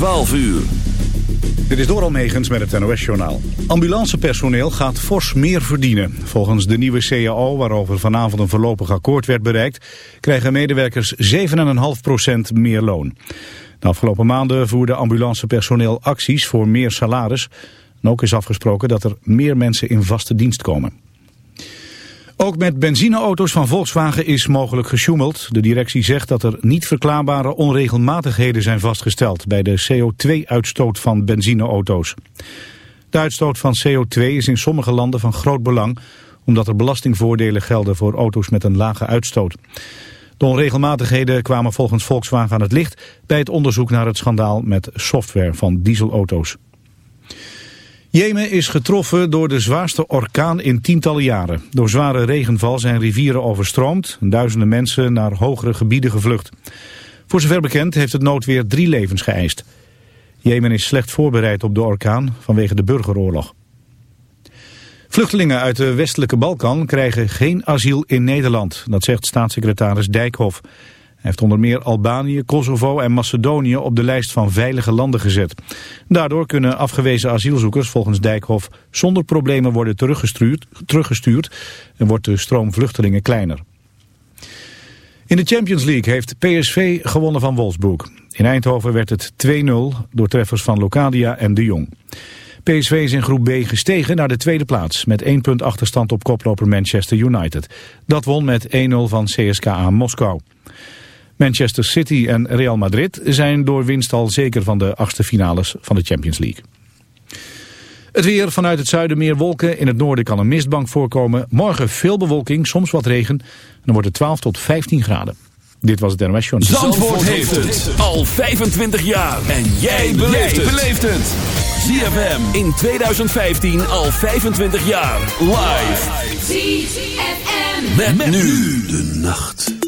12 uur. Dit is Doral Megens met het NOS-journaal. Ambulancepersoneel gaat fors meer verdienen. Volgens de nieuwe CAO, waarover vanavond een voorlopig akkoord werd bereikt... krijgen medewerkers 7,5% meer loon. De afgelopen maanden voerde ambulancepersoneel acties voor meer salaris. En ook is afgesproken dat er meer mensen in vaste dienst komen. Ook met benzineauto's van Volkswagen is mogelijk gesjoemeld. De directie zegt dat er niet verklaarbare onregelmatigheden zijn vastgesteld... bij de CO2-uitstoot van benzineauto's. De uitstoot van CO2 is in sommige landen van groot belang... omdat er belastingvoordelen gelden voor auto's met een lage uitstoot. De onregelmatigheden kwamen volgens Volkswagen aan het licht... bij het onderzoek naar het schandaal met software van dieselauto's. Jemen is getroffen door de zwaarste orkaan in tientallen jaren. Door zware regenval zijn rivieren overstroomd en duizenden mensen naar hogere gebieden gevlucht. Voor zover bekend heeft het noodweer drie levens geëist. Jemen is slecht voorbereid op de orkaan vanwege de burgeroorlog. Vluchtelingen uit de westelijke Balkan krijgen geen asiel in Nederland, dat zegt staatssecretaris Dijkhoff heeft onder meer Albanië, Kosovo en Macedonië op de lijst van veilige landen gezet. Daardoor kunnen afgewezen asielzoekers volgens Dijkhoff zonder problemen worden teruggestuurd, teruggestuurd en wordt de stroom vluchtelingen kleiner. In de Champions League heeft PSV gewonnen van Wolfsburg. In Eindhoven werd het 2-0 door treffers van Locadia en De Jong. PSV is in groep B gestegen naar de tweede plaats... met 1 punt achterstand op koploper Manchester United. Dat won met 1-0 van CSKA Moskou. Manchester City en Real Madrid zijn door winst al zeker van de achtste finales van de Champions League. Het weer vanuit het zuiden meer wolken. In het noorden kan een mistbank voorkomen. Morgen veel bewolking, soms wat regen. En dan wordt het 12 tot 15 graden. Dit was het NOS Journal. Zandvoort, Zandvoort heeft het. het al 25 jaar. En jij beleeft het. ZFM in 2015 al 25 jaar. Live. met nu de nacht.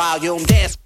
volume. Dance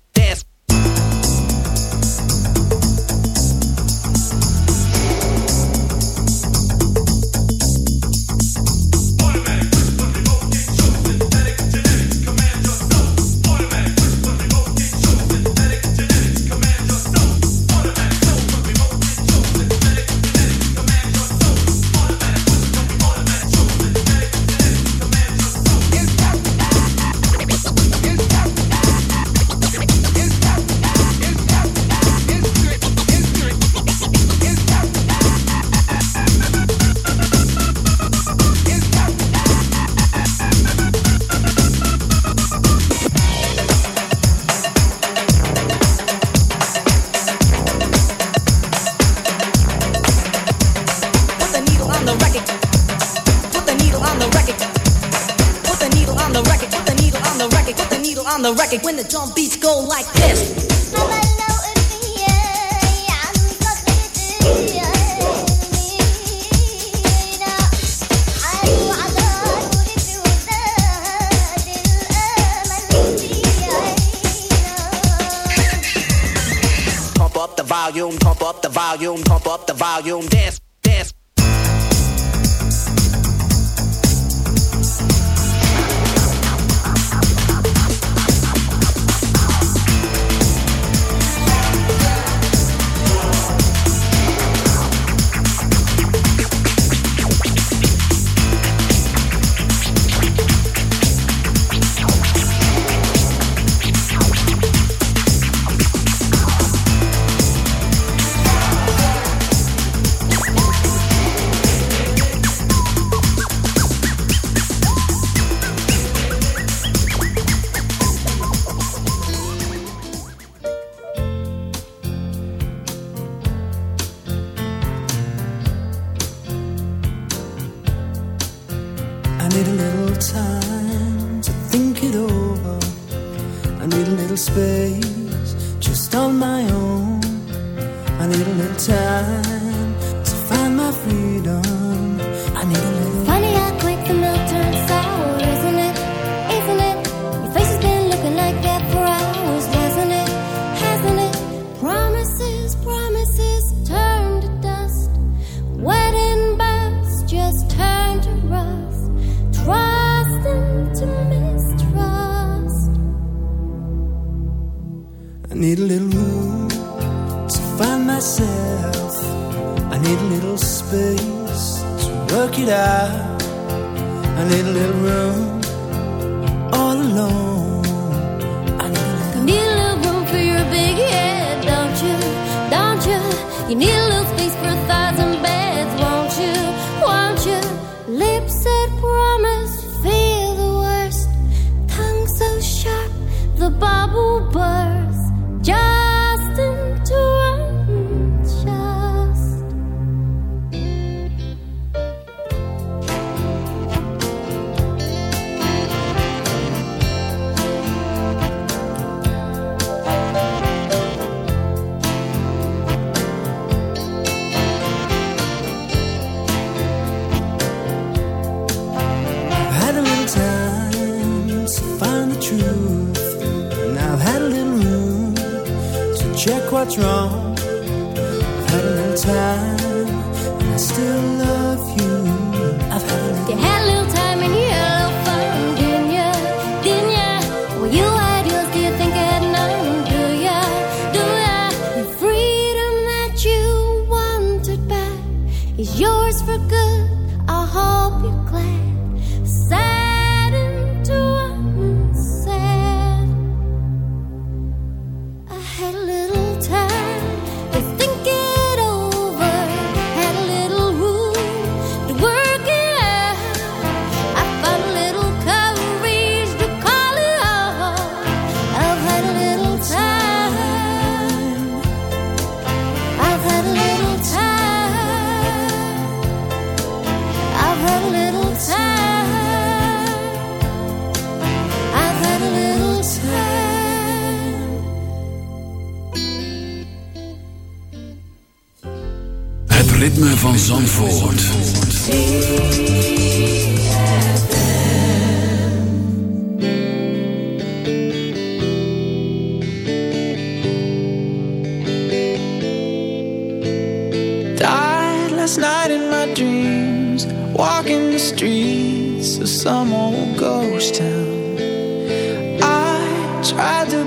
what's wrong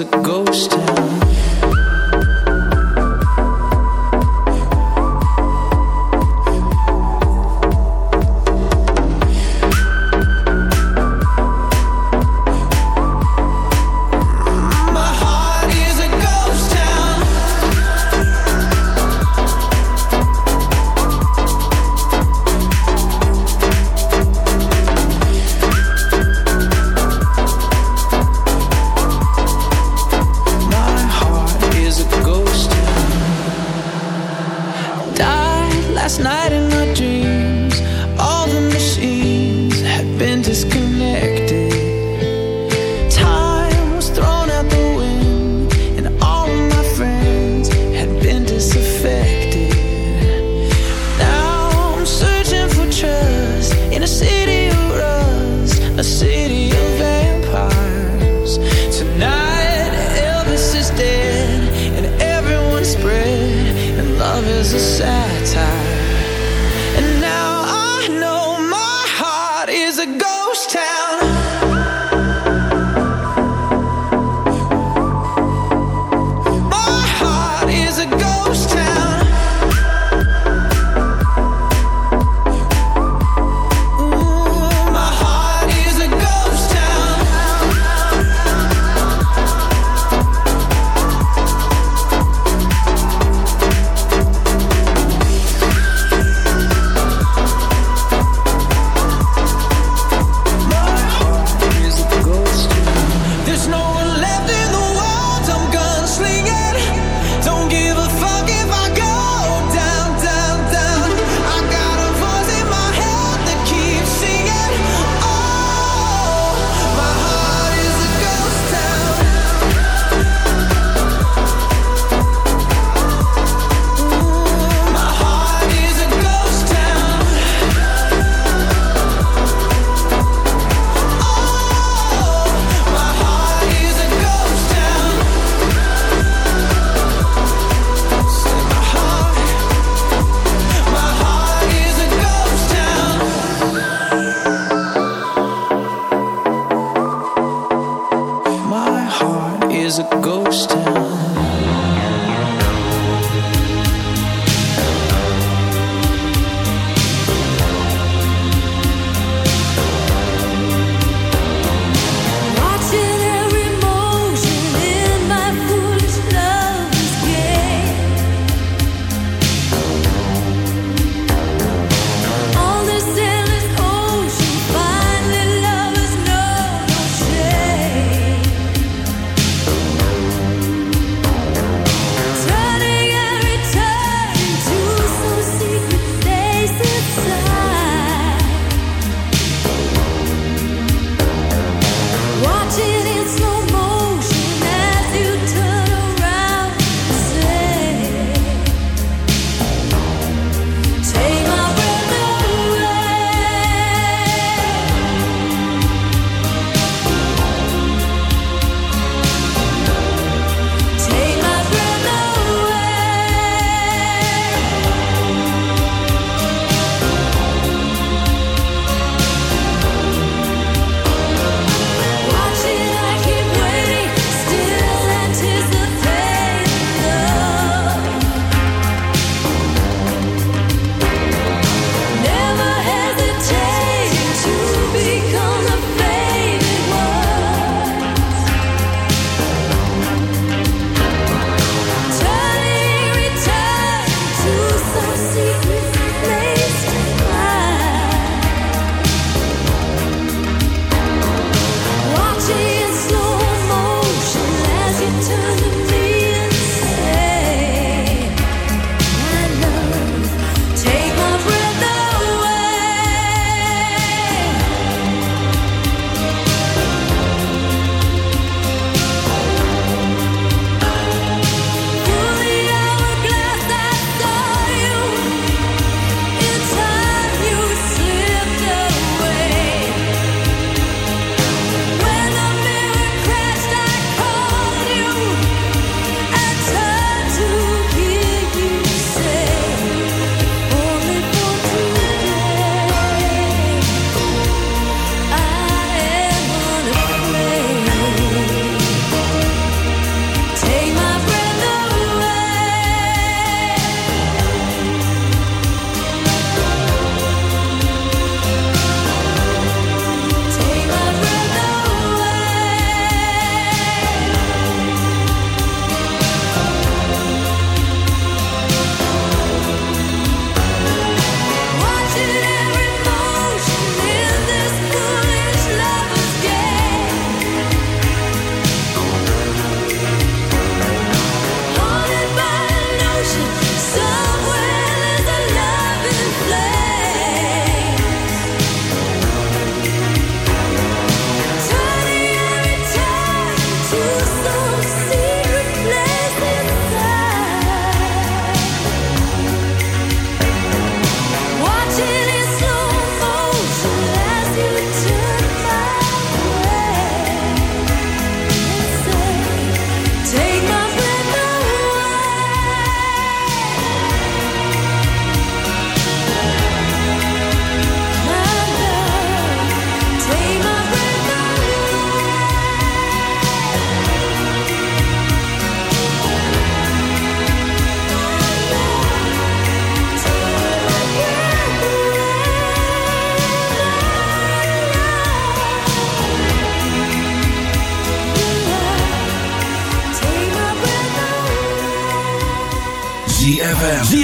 a ghost town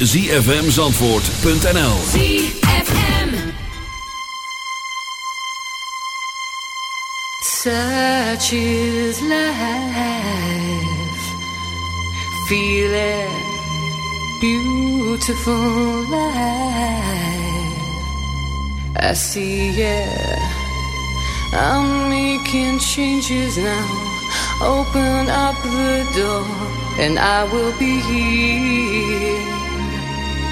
zfmzandvoort.nl ZFM Such is life Feel Beautiful life I see yeah. I'm making changes now Open up the door and I will be here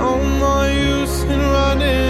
no more use in running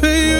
pay you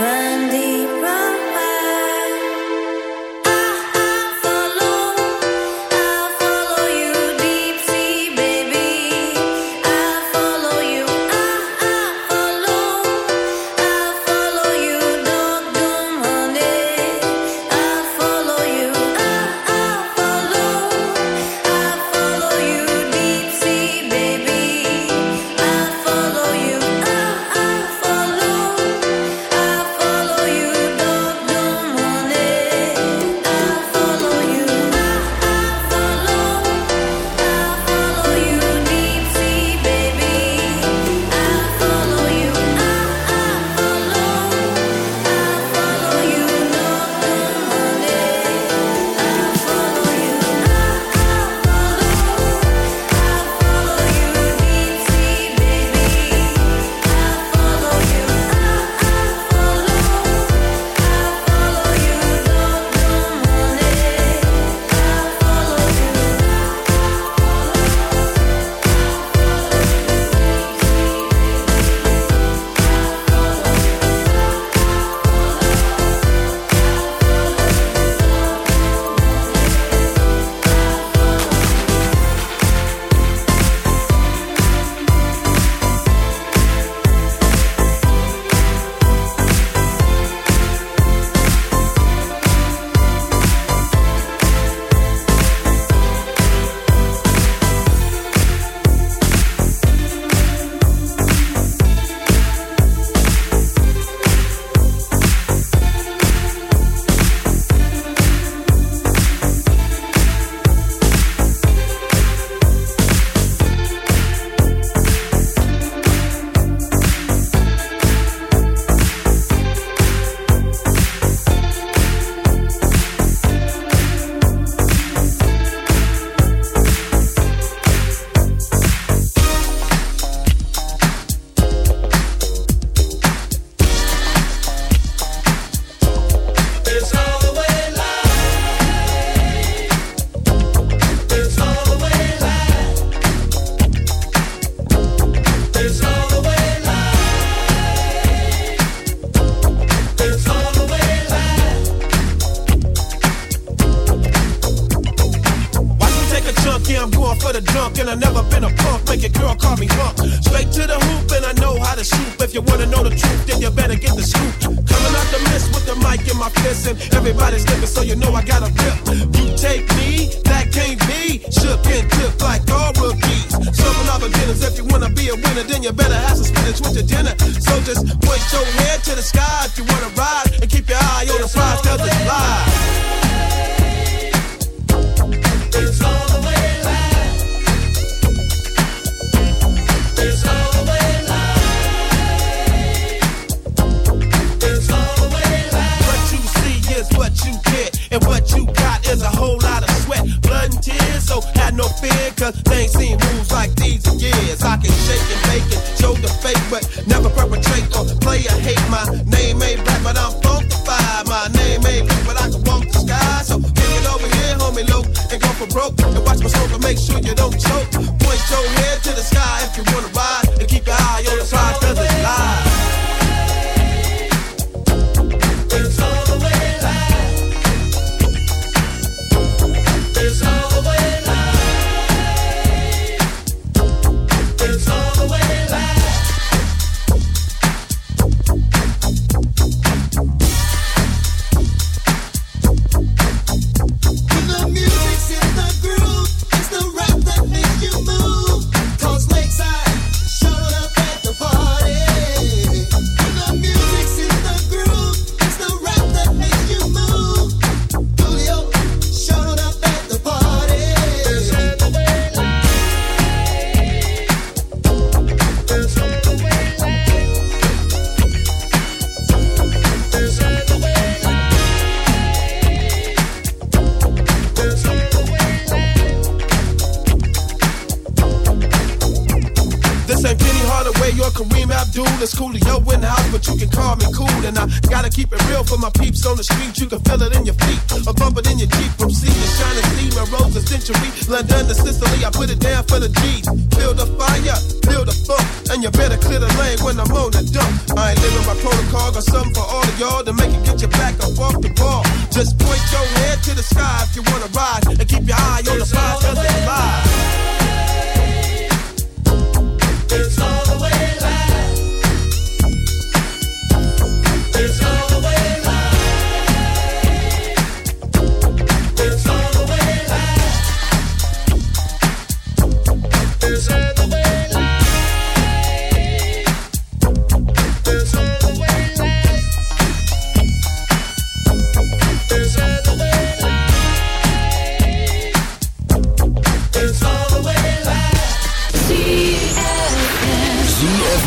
run deep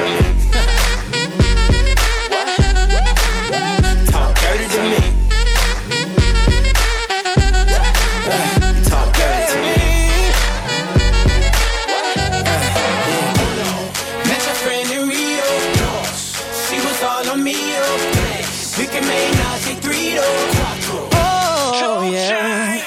Talk dirty to me. Talk dirty to me. Met your friend in Rio. She was all on me. Oh. We can make three, Oh, oh yeah.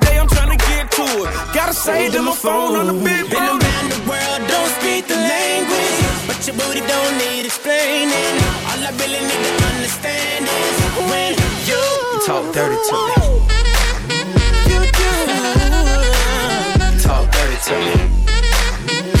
it. Gotta say to my phone on the beat, Been around the world, don't speak the language. But your booty don't need explaining. All I really need to understand is when you, you talk dirty to me. You do. Talk dirty to me.